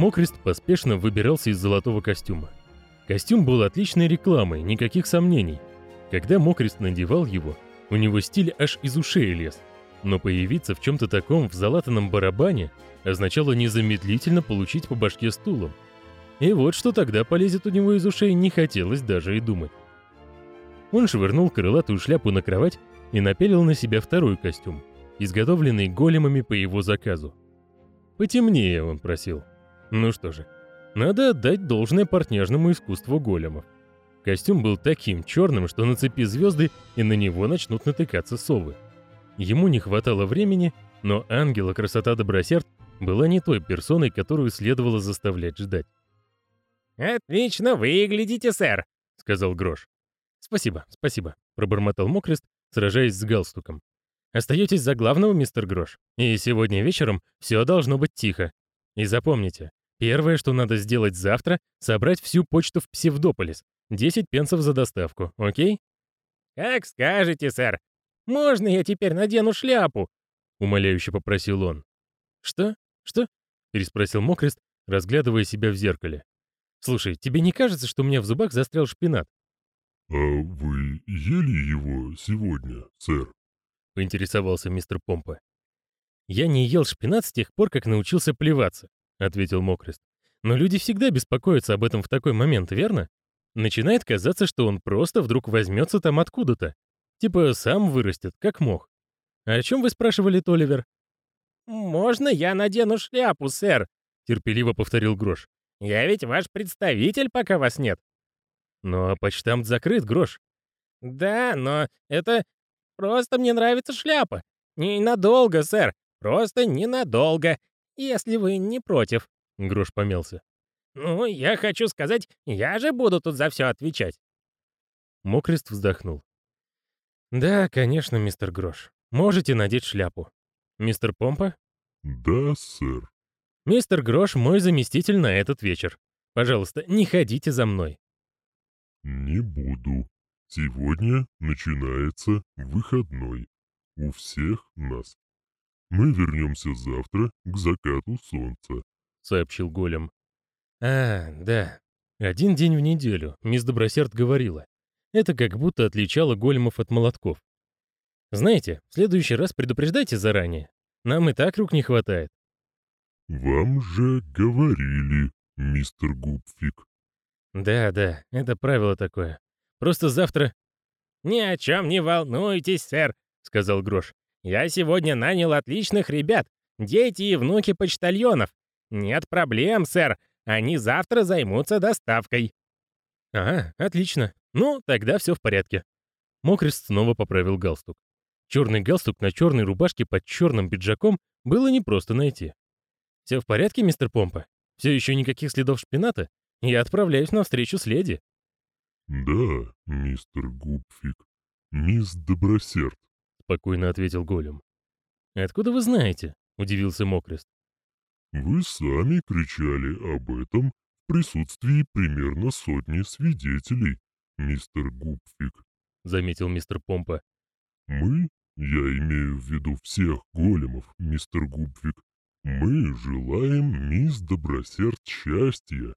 Мокрест поспешно выбирался из золотого костюма. Костюм был отличной рекламой, никаких сомнений. Когда Мокрест надевал его, у него стиль аж из ушей лез. Но появиться в чем-то таком в залатанном барабане означало незамедлительно получить по башке стулом. И вот что тогда полезет у него из ушей не хотелось даже и думать. Он швырнул крылатую шляпу на кровать и напялил на себя второй костюм, изготовленный големами по его заказу. Потемнее, он просил. Ну что же, надо отдать должное партняжному искусству големов. Костюм был таким черным, что нацепи звезды, и на него начнут натыкаться совы. Ему не хватало времени, но ангела красота Добросерд была не той персоной, которую следовало заставлять ждать. «Отлично выглядите, сэр», — сказал Грош. «Спасибо, спасибо», — пробормотал Мокрест, сражаясь с галстуком. «Остаетесь за главного, мистер Грош, и сегодня вечером все должно быть тихо. И запомните, Первое, что надо сделать завтра, собрать всю почту в Псевдополис. 10 пенсов за доставку, окей? Как скажете, сэр. Можно я теперь надену шляпу? Умоляюще попросил он. Что? Что? Переспросил Мокрест, разглядывая себя в зеркале. Слушай, тебе не кажется, что у меня в зубах застрял шпинат? А вы ели его сегодня, сэр? Поинтересовался мистер Помпа. Я не ел шпинат с тех пор, как научился плеваться ответил Мокрест. Но люди всегда беспокоятся об этом в такой момент, верно? Начинает казаться, что он просто вдруг возьмется там откуда-то. Типа сам вырастет, как мог. А о чем вы спрашивали, Толивер? «Можно я надену шляпу, сэр?» — терпеливо повторил Грош. «Я ведь ваш представитель, пока вас нет». «Ну а почтамт закрыт, Грош». «Да, но это... Просто мне нравится шляпа. Ненадолго, сэр. Просто ненадолго если вы не против». Грош помялся. «Ну, я хочу сказать, я же буду тут за все отвечать». Мокрест вздохнул. «Да, конечно, мистер Грош. Можете надеть шляпу. Мистер Помпа?» «Да, сэр». «Мистер Грош мой заместитель на этот вечер. Пожалуйста, не ходите за мной». «Не буду. Сегодня начинается выходной. У всех нас. Мы вернемся завтра к закату солнца», — сообщил Голем. «А, да. Один день в неделю, мисс Добросерд говорила. Это как будто отличало големов от молотков. Знаете, в следующий раз предупреждайте заранее. Нам и так рук не хватает». «Вам же говорили, мистер Губфик». «Да, да, это правило такое. Просто завтра...» «Ни о чем не волнуйтесь, сэр», — сказал Грош. Я сегодня нанял отличных ребят, дети и внуки почтальонов. Нет проблем, сэр, они завтра займутся доставкой». «Ага, отлично. Ну, тогда все в порядке». Мокрест снова поправил галстук. Черный галстук на черной рубашке под черным пиджаком было непросто найти. «Все в порядке, мистер Помпа? Все еще никаких следов шпината? Я отправляюсь на встречу с леди». «Да, мистер Губфик, мисс Добросерд, спокойно ответил Голем. «Откуда вы знаете?» — удивился Мокрест. «Вы сами кричали об этом в присутствии примерно сотни свидетелей, мистер Губфик», — заметил мистер Помпа. «Мы, я имею в виду всех големов, мистер Губфик, мы желаем мисс Добросерд счастья.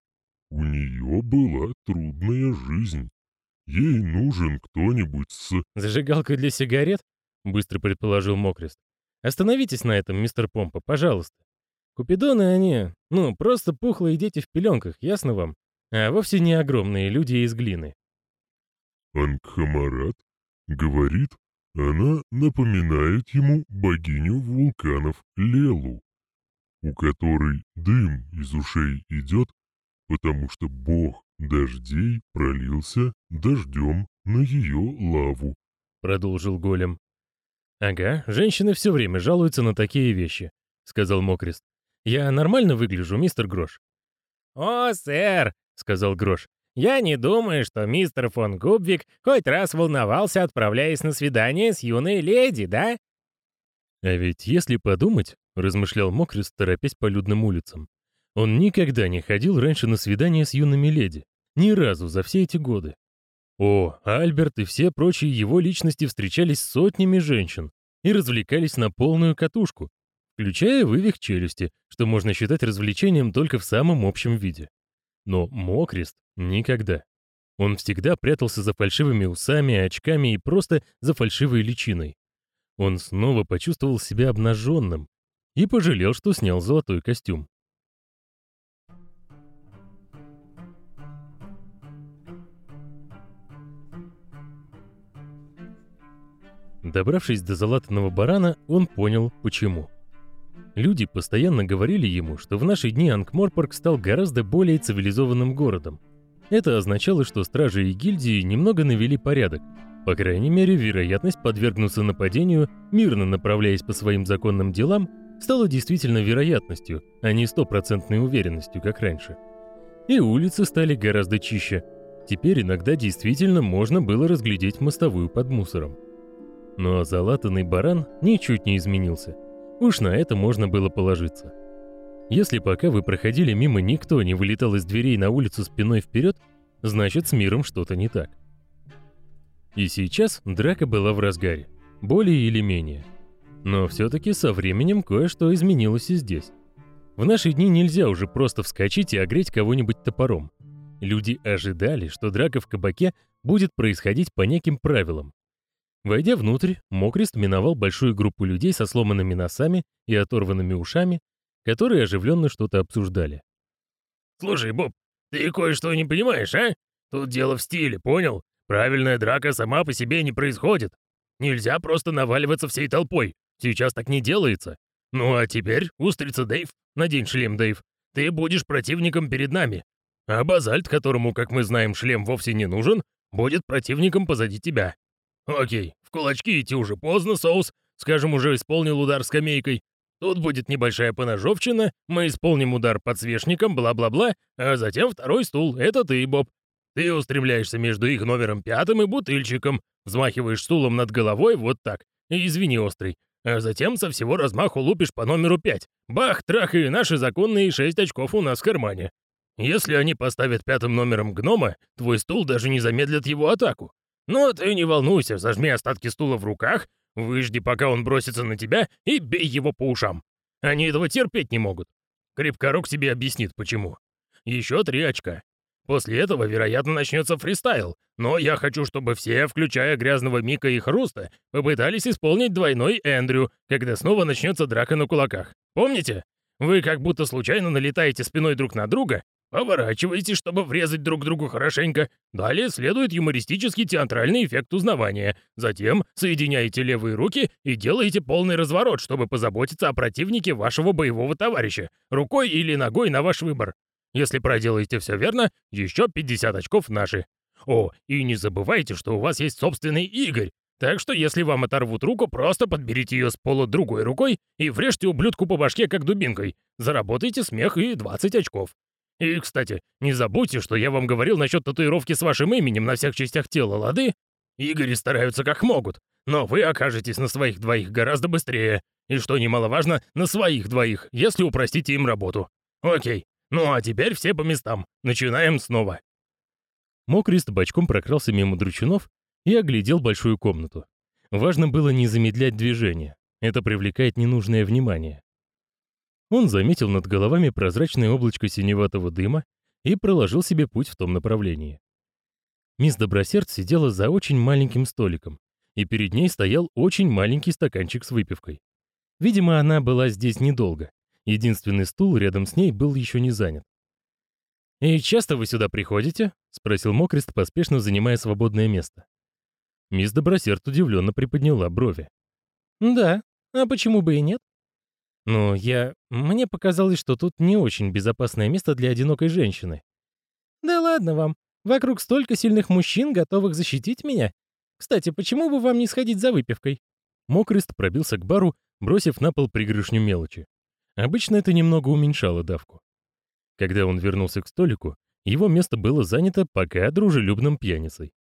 У нее была трудная жизнь. Ей нужен кто-нибудь с...» «Зажигалкой для сигарет?» — быстро предположил Мокрест. «Остановитесь на этом, мистер Помпа, пожалуйста. Купидоны они, ну, просто пухлые дети в пеленках, ясно вам? А вовсе не огромные люди из глины». Ангхамарат говорит, она напоминает ему богиню вулканов Лелу, у которой дым из ушей идет, потому что бог дождей пролился дождем на ее лаву, продолжил голем. «Ага, женщины все время жалуются на такие вещи», — сказал Мокрест. «Я нормально выгляжу, мистер Грош?» «О, сэр», — сказал Грош, — «я не думаю, что мистер фон Губвик хоть раз волновался, отправляясь на свидание с юной леди, да?» «А ведь если подумать», — размышлял Мокрест, торопясь по людным улицам, «он никогда не ходил раньше на свидание с юными леди. Ни разу за все эти годы. О, Альберт и все прочие его личности встречались с сотнями женщин и развлекались на полную катушку, включая вывих челюсти, что можно считать развлечением только в самом общем виде. Но Мокрест никогда. Он всегда прятался за фальшивыми усами, очками и просто за фальшивой личиной. Он снова почувствовал себя обнаженным и пожалел, что снял золотой костюм. Добравшись до залатанного барана, он понял, почему. Люди постоянно говорили ему, что в наши дни Анкморпорг стал гораздо более цивилизованным городом. Это означало, что стражи и гильдии немного навели порядок. По крайней мере, вероятность подвергнуться нападению, мирно направляясь по своим законным делам, стала действительно вероятностью, а не стопроцентной уверенностью, как раньше. И улицы стали гораздо чище. Теперь иногда действительно можно было разглядеть мостовую под мусором. Но залатанный баран ничуть не изменился. Уж на это можно было положиться. Если пока вы проходили мимо, никто не вылетал из дверей на улицу спиной вперед, значит с миром что-то не так. И сейчас драка была в разгаре, более или менее. Но все-таки со временем кое-что изменилось и здесь. В наши дни нельзя уже просто вскочить и огреть кого-нибудь топором. Люди ожидали, что драка в кабаке будет происходить по неким правилам, Войдя внутрь, Мокрест миновал большую группу людей со сломанными носами и оторванными ушами, которые оживленно что-то обсуждали. «Слушай, Боб, ты кое-что не понимаешь, а? Тут дело в стиле, понял? Правильная драка сама по себе не происходит. Нельзя просто наваливаться всей толпой. Сейчас так не делается. Ну а теперь, устрица Дэйв, надень шлем, Дэйв. Ты будешь противником перед нами. А Базальт, которому, как мы знаем, шлем вовсе не нужен, будет противником позади тебя. «Окей, в кулачки идти уже поздно, соус. Скажем, уже исполнил удар скамейкой. Тут будет небольшая поножовщина, мы исполним удар подсвечником, бла-бла-бла, а затем второй стул, это ты, Боб. Ты устремляешься между их номером пятым и бутыльчиком, взмахиваешь стулом над головой вот так, извини, острый, а затем со всего размаху лупишь по номеру пять. Бах, трах, и наши законные шесть очков у нас в кармане. Если они поставят пятым номером гнома, твой стул даже не замедлит его атаку. «Ну, ты не волнуйся, зажми остатки стула в руках, выжди, пока он бросится на тебя, и бей его по ушам. Они этого терпеть не могут. Крепкорок себе объяснит, почему. Еще три очка. После этого, вероятно, начнется фристайл, но я хочу, чтобы все, включая грязного Мика и Хруста, попытались исполнить двойной Эндрю, когда снова начнется драка на кулаках. Помните? Вы как будто случайно налетаете спиной друг на друга, Поворачивайтесь, чтобы врезать друг другу хорошенько. Далее следует юмористический театральный эффект узнавания. Затем соединяете левые руки и делаете полный разворот, чтобы позаботиться о противнике вашего боевого товарища, рукой или ногой на ваш выбор. Если проделаете все верно, еще 50 очков наши. О, и не забывайте, что у вас есть собственный Игорь. Так что если вам оторвут руку, просто подберите ее с пола другой рукой и врежьте ублюдку по башке как дубинкой. Заработайте смех и 20 очков. И, кстати, не забудьте, что я вам говорил насчет татуировки с вашим именем на всех частях тела, лады? Игори стараются как могут, но вы окажетесь на своих двоих гораздо быстрее. И что немаловажно, на своих двоих, если упростите им работу. Окей, ну а теперь все по местам. Начинаем снова. Мокрист бочком прокрался мимо дручунов и оглядел большую комнату. Важно было не замедлять движение. Это привлекает ненужное внимание. Он заметил над головами прозрачное облачко синеватого дыма и проложил себе путь в том направлении. Мисс Добросерд сидела за очень маленьким столиком, и перед ней стоял очень маленький стаканчик с выпивкой. Видимо, она была здесь недолго. Единственный стул рядом с ней был еще не занят. «И часто вы сюда приходите?» — спросил Мокрест, поспешно занимая свободное место. Мисс Добросерд удивленно приподняла брови. «Да, а почему бы и нет?» Но я... Мне показалось, что тут не очень безопасное место для одинокой женщины. Да ладно вам. Вокруг столько сильных мужчин, готовых защитить меня. Кстати, почему бы вам не сходить за выпивкой? Мокрест пробился к бару, бросив на пол пригоршню мелочи. Обычно это немного уменьшало давку. Когда он вернулся к столику, его место было занято пока дружелюбным пьяницей.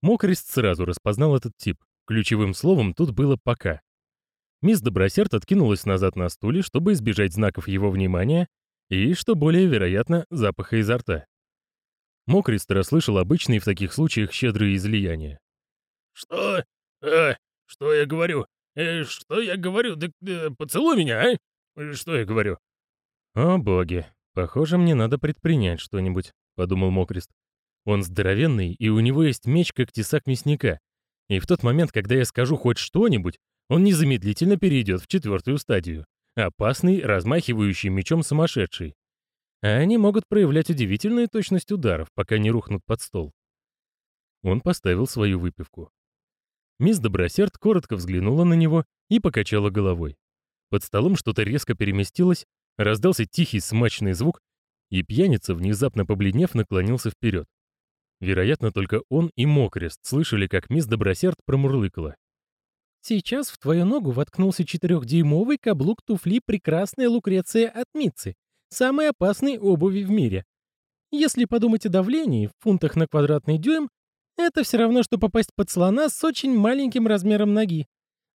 Мокрест сразу распознал этот тип. Ключевым словом тут было «пока». Мисс Добросерд откинулась назад на стуле, чтобы избежать знаков его внимания и, что более вероятно, запаха изо рта. Мокрист расслышал обычные в таких случаях щедрые излияния. «Что? Э, что я говорю? Э, что я говорю? Да э, поцелуй меня, а? Что я говорю?» «О боги, похоже, мне надо предпринять что-нибудь», — подумал Мокрист. Он здоровенный, и у него есть меч, как тесак мясника. И в тот момент, когда я скажу хоть что-нибудь, он незамедлительно перейдет в четвертую стадию. Опасный, размахивающий мечом сумасшедший. А они могут проявлять удивительную точность ударов, пока не рухнут под стол. Он поставил свою выпивку. Мисс Добросерд коротко взглянула на него и покачала головой. Под столом что-то резко переместилось, раздался тихий смачный звук, и пьяница, внезапно побледнев, наклонился вперед. Вероятно, только он и Мокрест слышали, как мисс Добросерд промурлыкала. «Сейчас в твою ногу воткнулся четырехдюймовый каблук туфли прекрасная Лукреция от Митцы, самой опасной обуви в мире. Если подумать о давлении в фунтах на квадратный дюйм, это все равно, что попасть под слона с очень маленьким размером ноги.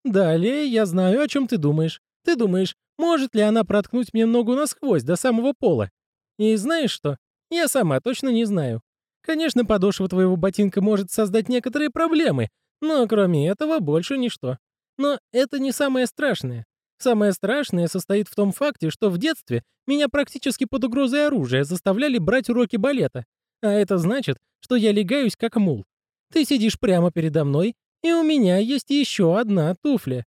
Далее я знаю, о чем ты думаешь. Ты думаешь, может ли она проткнуть мне ногу насквозь до самого пола? И знаешь что? Я сама точно не знаю. Конечно, подошва твоего ботинка может создать некоторые проблемы, но кроме этого больше ничто. Но это не самое страшное. Самое страшное состоит в том факте, что в детстве меня практически под угрозой оружия заставляли брать уроки балета. А это значит, что я легаюсь как мул. Ты сидишь прямо передо мной, и у меня есть еще одна туфля.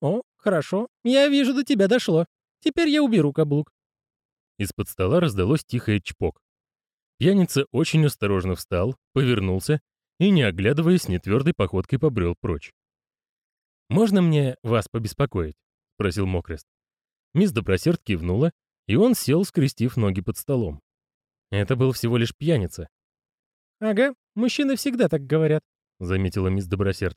О, хорошо, я вижу, до тебя дошло. Теперь я уберу каблук. Из-под стола раздалось тихое чпок. Пьяница очень осторожно встал, повернулся и, не оглядываясь, нетвердой походкой побрел прочь. «Можно мне вас побеспокоить?» — спросил Мокрест. Мисс Добросерд кивнула, и он сел, скрестив ноги под столом. Это был всего лишь пьяница. «Ага, мужчины всегда так говорят», — заметила мисс Добросерд.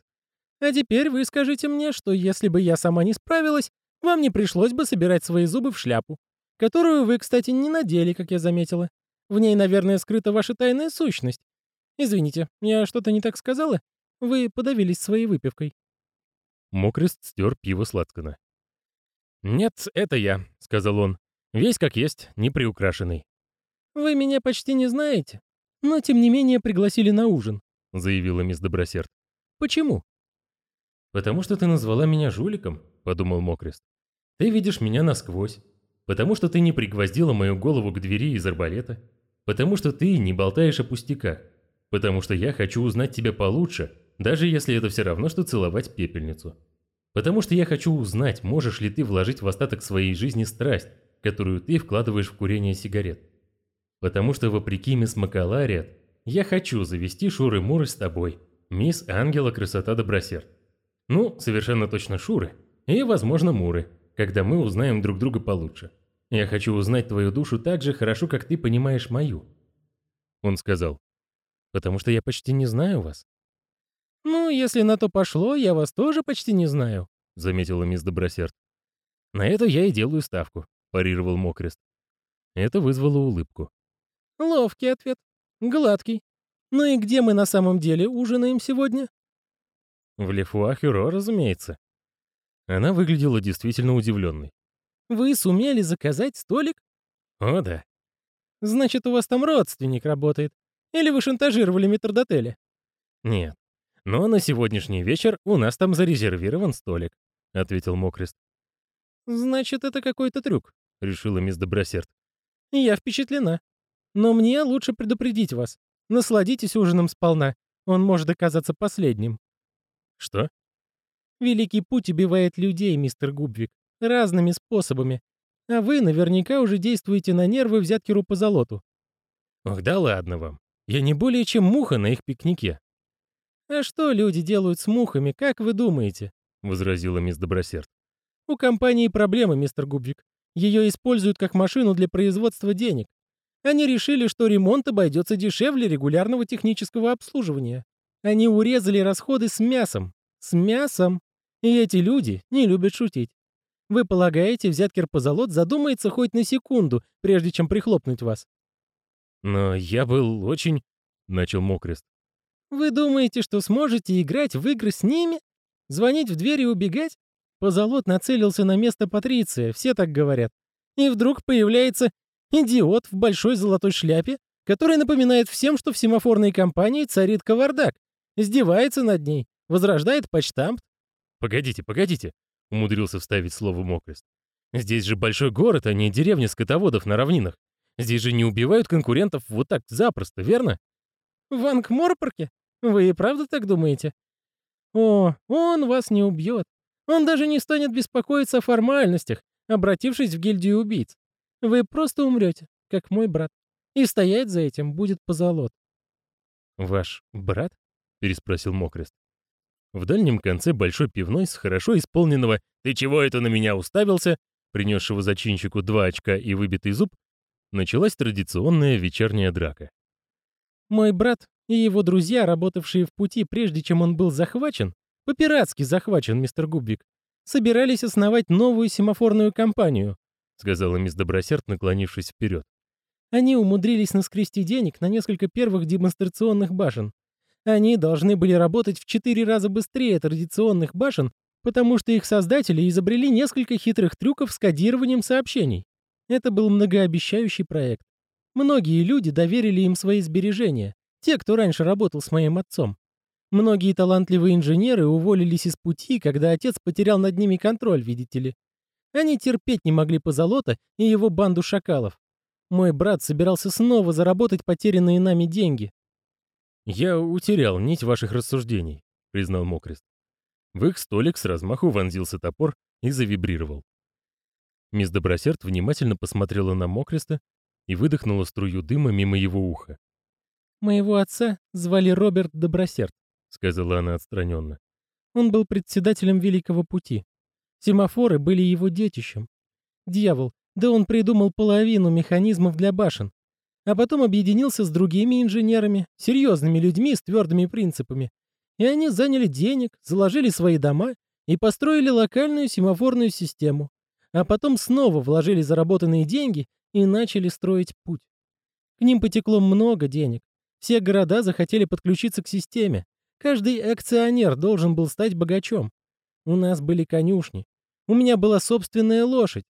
«А теперь вы скажите мне, что если бы я сама не справилась, вам не пришлось бы собирать свои зубы в шляпу, которую вы, кстати, не надели, как я заметила. В ней, наверное, скрыта ваша тайная сущность. Извините, я что-то не так сказала? Вы подавились своей выпивкой». Мокрест стер пиво сладкано. «Нет, это я», — сказал он. «Весь как есть, не приукрашенный». «Вы меня почти не знаете, но тем не менее пригласили на ужин», — заявила мисс Добросерд. «Почему?» «Потому что ты назвала меня жуликом», — подумал Мокрест. «Ты видишь меня насквозь. Потому что ты не пригвоздила мою голову к двери из арбалета. Потому что ты не болтаешь о пустяках. Потому что я хочу узнать тебя получше, даже если это все равно, что целовать пепельницу. Потому что я хочу узнать, можешь ли ты вложить в остаток своей жизни страсть, которую ты вкладываешь в курение сигарет. Потому что, вопреки мисс Макалариат, я хочу завести Шуры-Муры с тобой, мисс Ангела Красота Добросерд. Ну, совершенно точно Шуры. И, возможно, Муры, когда мы узнаем друг друга получше. Я хочу узнать твою душу так же хорошо, как ты понимаешь мою. Он сказал, потому что я почти не знаю вас. Ну, если на то пошло, я вас тоже почти не знаю, заметила мисс Добросерд. На это я и делаю ставку, парировал Мокрест. Это вызвало улыбку. Ловкий ответ. Гладкий. Ну и где мы на самом деле ужинаем сегодня? В Лефуахюро, разумеется. Она выглядела действительно удивленной. Вы сумели заказать столик? О, да. Значит, у вас там родственник работает. Или вы шантажировали метрдотеля? Нет. Но на сегодняшний вечер у нас там зарезервирован столик, ответил Мокрест. Значит, это какой-то трюк, решила мисс Добросерд. Я впечатлена. Но мне лучше предупредить вас. Насладитесь ужином сполна. Он может оказаться последним. Что? Великий путь убивает людей, мистер Губвик. Разными способами. А вы наверняка уже действуете на нервы взяткеру по золоту. Ох, да ладно вам. Я не более чем муха на их пикнике. А что люди делают с мухами, как вы думаете? Возразила мисс Добросерд. У компании проблемы, мистер Губвик. Ее используют как машину для производства денег. Они решили, что ремонт обойдется дешевле регулярного технического обслуживания. Они урезали расходы с мясом. С мясом. И эти люди не любят шутить. Вы полагаете, взяткер позолот задумается хоть на секунду, прежде чем прихлопнуть вас? Но я был очень... Начал Мокрест. Вы думаете, что сможете играть в игры с ними? Звонить в дверь и убегать? Позолот нацелился на место Патриция, все так говорят. И вдруг появляется идиот в большой золотой шляпе, который напоминает всем, что в семафорной компании царит кавардак, издевается над ней, возрождает почтамт. «Погодите, погодите», — умудрился вставить слово Мокрест. «Здесь же большой город, а не деревня скотоводов на равнинах. Здесь же не убивают конкурентов вот так запросто, верно?» «В Ангморпорке? Вы и правда так думаете?» «О, он вас не убьет. Он даже не станет беспокоиться о формальностях, обратившись в гильдию убийц. Вы просто умрете, как мой брат. И стоять за этим будет позолот». «Ваш брат?» — переспросил Мокрест. В дальнем конце большой пивной с хорошо исполненного «Ты чего это на меня уставился?» принесшего зачинщику два очка и выбитый зуб, началась традиционная вечерняя драка. Мой брат и его друзья, работавшие в пути, прежде чем он был захвачен, по-пиратски захвачен, мистер Губвик, собирались основать новую семафорную компанию, сказала мисс Добросерд, наклонившись вперед. Они умудрились наскрести денег на несколько первых демонстрационных башен. Они должны были работать в четыре раза быстрее традиционных башен, потому что их создатели изобрели несколько хитрых трюков с кодированием сообщений. Это был многообещающий проект. Многие люди доверили им свои сбережения, те, кто раньше работал с моим отцом. Многие талантливые инженеры уволились из пути, когда отец потерял над ними контроль, видите ли. Они терпеть не могли позолота и его банду шакалов. Мой брат собирался снова заработать потерянные нами деньги. «Я утерял нить ваших рассуждений», — признал Мокрест. В их столик с размаху вонзился топор и завибрировал. Мисс Добросерд внимательно посмотрела на Мокреста и выдохнула струю дыма мимо его уха. «Моего отца звали Роберт Добросерд», — сказала она отстраненно. «Он был председателем Великого Пути. Семафоры были его детищем. Дьявол, да он придумал половину механизмов для башен, а потом объединился с другими инженерами, серьезными людьми с твердыми принципами. И они заняли денег, заложили свои дома и построили локальную семафорную систему. А потом снова вложили заработанные деньги и начали строить путь. К ним потекло много денег. Все города захотели подключиться к системе. Каждый акционер должен был стать богачом. У нас были конюшни. У меня была собственная лошадь.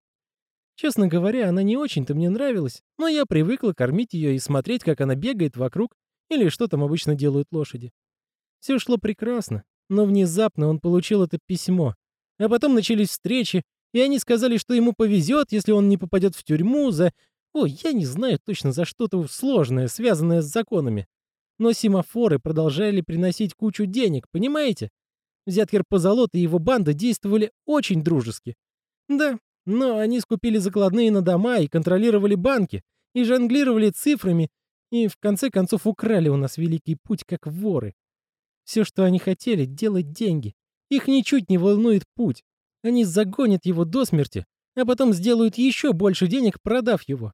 Честно говоря, она не очень-то мне нравилась, но я привыкла кормить ее и смотреть, как она бегает вокруг, или что там обычно делают лошади. Все шло прекрасно, но внезапно он получил это письмо. А потом начались встречи, и они сказали, что ему повезет, если он не попадет в тюрьму за... Ой, я не знаю точно за что-то сложное, связанное с законами. Но семафоры продолжали приносить кучу денег, понимаете? Взяткер Позолот и его банда действовали очень дружески. Да, но они скупили закладные на дома и контролировали банки, и жонглировали цифрами, и в конце концов украли у нас великий путь как воры. Все, что они хотели, делать деньги. Их ничуть не волнует путь. Они загонят его до смерти, а потом сделают еще больше денег, продав его.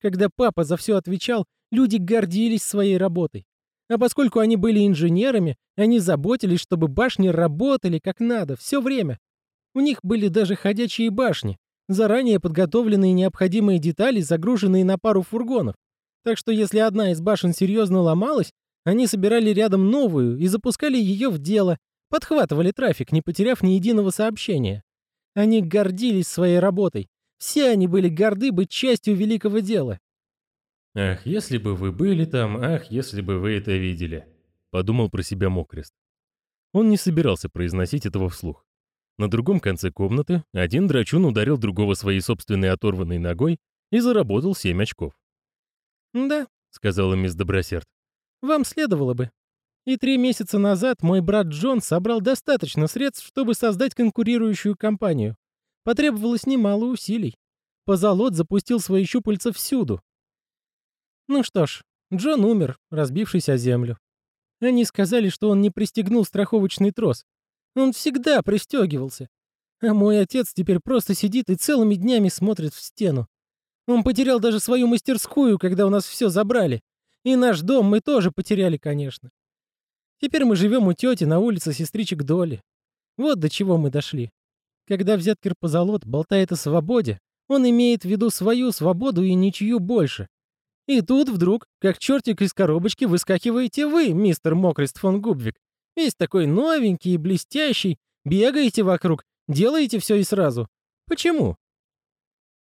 Когда папа за все отвечал, люди гордились своей работой. А поскольку они были инженерами, они заботились, чтобы башни работали как надо все время. У них были даже ходячие башни, заранее подготовленные необходимые детали, загруженные на пару фургонов. Так что если одна из башен серьезно ломалась, они собирали рядом новую и запускали ее в дело, подхватывали трафик, не потеряв ни единого сообщения. Они гордились своей работой. Все они были горды быть частью великого дела. «Ах, если бы вы были там, ах, если бы вы это видели», — подумал про себя Мокрест. Он не собирался произносить этого вслух. На другом конце комнаты один драчун ударил другого своей собственной оторванной ногой и заработал семь очков. «Да», — сказала мисс Добросерд, — «вам следовало бы. И три месяца назад мой брат Джон собрал достаточно средств, чтобы создать конкурирующую компанию. Потребовалось немало усилий. Позолот запустил свои щупальца всюду. Ну что ж, Джон умер, разбившись о землю. Они сказали, что он не пристегнул страховочный трос, он всегда пристегивался. А мой отец теперь просто сидит и целыми днями смотрит в стену. Он потерял даже свою мастерскую, когда у нас все забрали. И наш дом мы тоже потеряли, конечно. Теперь мы живем у тети на улице сестричек Доли. Вот до чего мы дошли. Когда взяткер позолот болтает о свободе, он имеет в виду свою свободу и ничью больше. И тут вдруг, как чертик из коробочки, выскакиваете вы, мистер Мокрест фон Губвик, Весь такой новенький и блестящий, бегаете вокруг, делаете все и сразу. Почему?»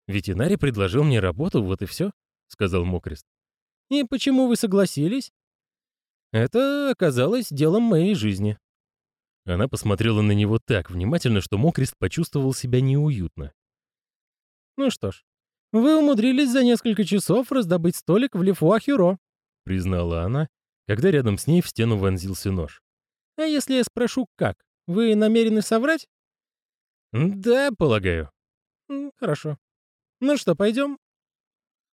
«Ветеринарий предложил мне работу, вот и все», — сказал Мокрест. И почему вы согласились? Это оказалось делом моей жизни. Она посмотрела на него так внимательно, что Мокрест почувствовал себя неуютно. Ну что ж, вы умудрились за несколько часов раздобыть столик в Лефуахюро, признала она, когда рядом с ней в стену вонзился нож. А если я спрошу, как? Вы намерены соврать? Да, полагаю. Хорошо. Ну что, пойдем?